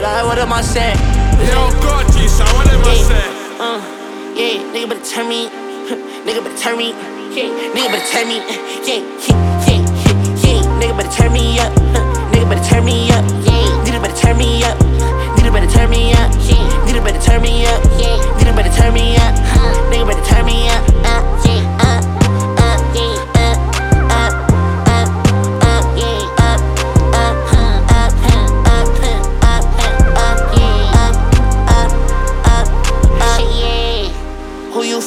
But I, what am I saying? Yo, Gorgeous, what am I saying? Uh, yeah, nigga better turn me. nigga better turn me. Yeah, nigga better turn me. Yeah, yeah,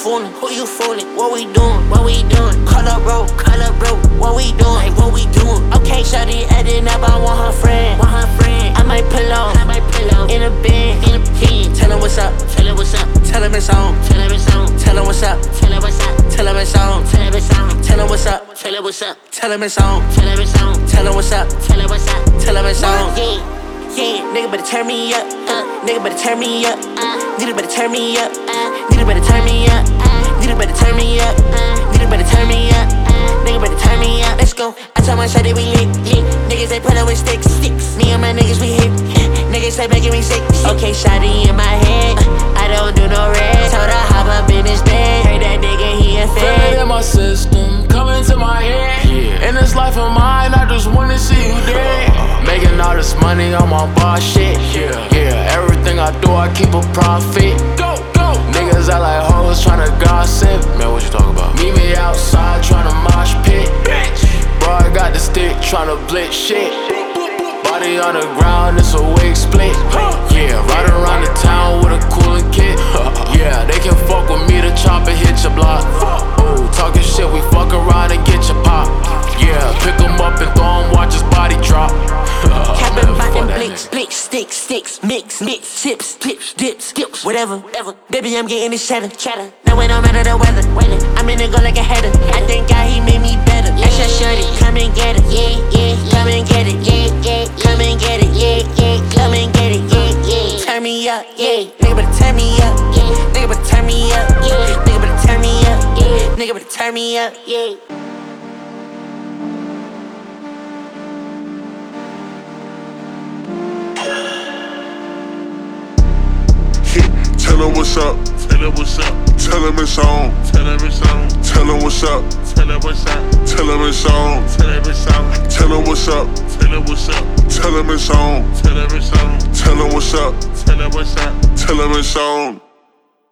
fooling? Who you fooling? What we doing? What we doing? Call up bro, call up bro. What we doing? Like, what we doing? Okay, shawty adding up. I want her friend. Want her friend. I might pull on. I might pull on. In a bin. In a bin. Tell him what's up. Tell him what's up. Tell him it's on. Tell him it's on. Tell him what's up. Tell him what's up. Tell him it's on. Tell him it's on. Tell him what's up. Tell him what's up. Tell him it's on. Tell him it's on. Tell him what's up. Tell him what's up. Tell him it's on. Yeah. Yeah, nigga better turn me up. Uh, nigga better turn me up. Uh, nigga better turn me up. Uh, nigga better turn me up. Nigga better turn me up. Nigga better turn me up. Nigga better turn me up. Let's go. I tell my shawty we lit, lit. Niggas they put up with sticks, sticks. Me and my niggas we hit. niggas they making me sick. Okay, shawty in my head. I don't do no red. Told her hop up in his bed. Heard that nigga he a fed. in my system, coming to my head. Yeah. In this life of mine, I just wanna see you dead. Making all this money on my boss shit. Yeah. Yeah, everything I do, I keep a profit. Go, go. Niggas I like hoes tryna gossip. Man, what you talking about? Meet me outside tryna mosh pit. Bitch. Bro, I got the stick tryna blitz shit. Body on the ground, it's a wig split. Yeah, ride around the town with sticks, sticks, mix, mix, chips, dips, dips, whatever, whatever. Baby, I'm getting this cheddar, cheddar. Now it don't matter the weather, weather. I'm in the go like a header. I thank God he made me better. That's your shorty, come and get it, yeah, yeah. Come and get it, yeah, yeah. Come and get it, yeah, yeah. Come and get it, yeah, yeah. Turn me up, yeah. Nigga better turn me up, yeah. Nigga better turn me up, yeah. Nigga better turn me up, yeah. Nigga better turn me up, yeah. Him what's up. Tell her what's up. Tell him it's on. Tell her it's on. Tell him what's up. Tell her what's up. Tell him it's on. Tell her it's on. Tell him what's up. Tell her what's up. Tell him it's on. Tell her it's on. Tell him what's up. Tell her what's up. Tell him it's on.